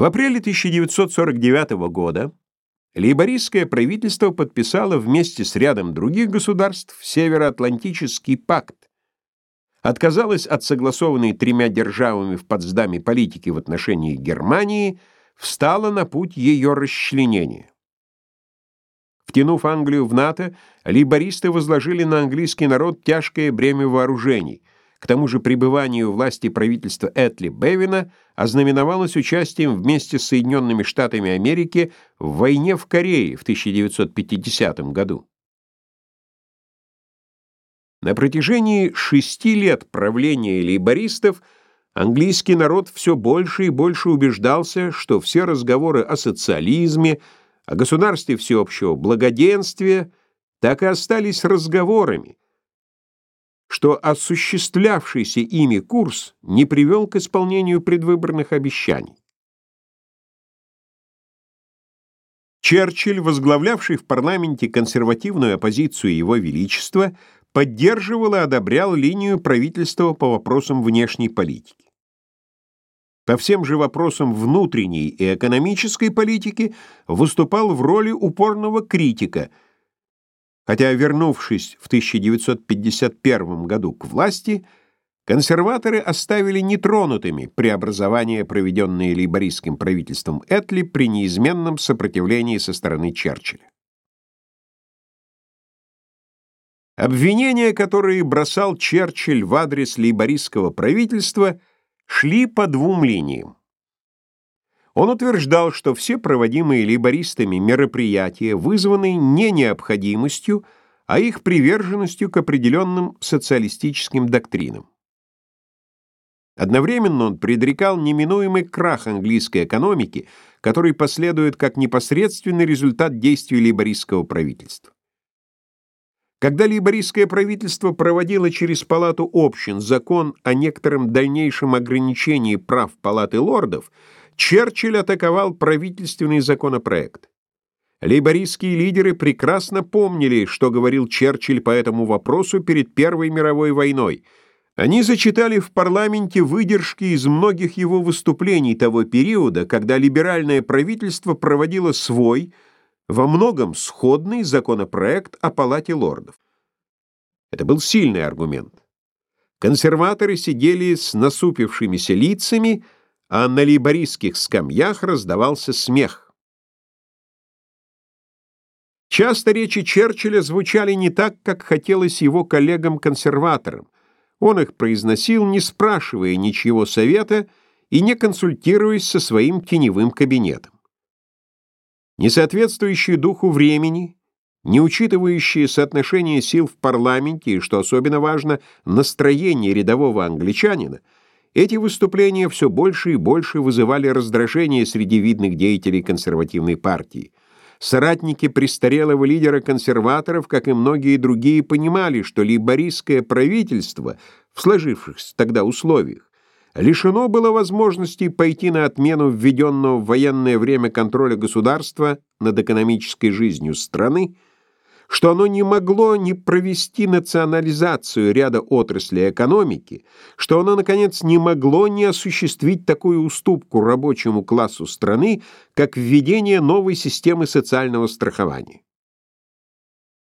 В апреле 1949 года лейбористское правительство подписало вместе с рядом других государств Североатлантический пакт, отказалось от согласованной тремя державами в Потсдаме политики в отношении Германии, встало на путь ее расчленения. Втянув Англию в НАТО, лейбористы возложили на английский народ тяжкое бремя вооружений – к тому же пребывание у власти правительства Этли Бевина ознаменовалось участием вместе с Соединенными Штатами Америки в войне в Корее в 1950 году. На протяжении шести лет правления лейбористов английский народ все больше и больше убеждался, что все разговоры о социализме, о государстве всеобщего благоденствия так и остались разговорами, что осуществлявшийся ими курс не привел к исполнению предвыборных обещаний. Черчилль, возглавлявший в парламенте консервативную оппозицию Его Величества, поддерживал и одобрял линию правительства по вопросам внешней политики. По всем же вопросам внутренней и экономической политики выступал в роли упорного критика – Хотя, вернувшись в 1951 году к власти, консерваторы оставили нетронутыми преобразования, проведенные лейбористским правительством Этли при неизменном сопротивлении со стороны Черчилля. Обвинения, которые бросал Черчилль в адрес лейбористского правительства, шли по двум линиям. Он утверждал, что все проводимые лейбористами мероприятия вызваны не необходимостью, а их приверженностью к определенным социалистическим доктринам. Одновременно он предрекал неминуемый крах английской экономики, который последует как непосредственный результат действий лейбористского правительства. Когда лейбористское правительство проводило через Палату общин закон о некотором дальнейшем ограничении прав Палаты лордов, Черчилль атаковал правительственный законопроект. Лейбористские лидеры прекрасно помнили, что говорил Черчилль по этому вопросу перед Первой мировой войной. Они зачитали в парламенте выдержки из многих его выступлений того периода, когда либеральное правительство проводило свой, во многом сходный законопроект о Палате лордов. Это был сильный аргумент. Консерваторы сидели с насупившимися лицами, а на лейбористских скамьях раздавался смех. Часто речи Черчилля звучали не так, как хотелось его коллегам-консерваторам. Он их произносил, не спрашивая ничего совета и не консультируясь со своим теневым кабинетом. Несоответствующие духу времени, не учитывающие соотношение сил в парламенте и, что особенно важно, настроение рядового англичанина — эти выступления все больше и больше вызывали раздражение среди видных деятелей консервативной партии. Соратники престарелого лидера консерваторов, как и многие другие, понимали, что лейбористское правительство в сложившихся тогда условиях лишено было возможности пойти на отмену введенного в военное время контроля государства над экономической жизнью страны, что оно не могло не провести национализацию ряда отраслей экономики, что оно, наконец, не могло не осуществить такую уступку рабочему классу страны, как введение новой системы социального страхования.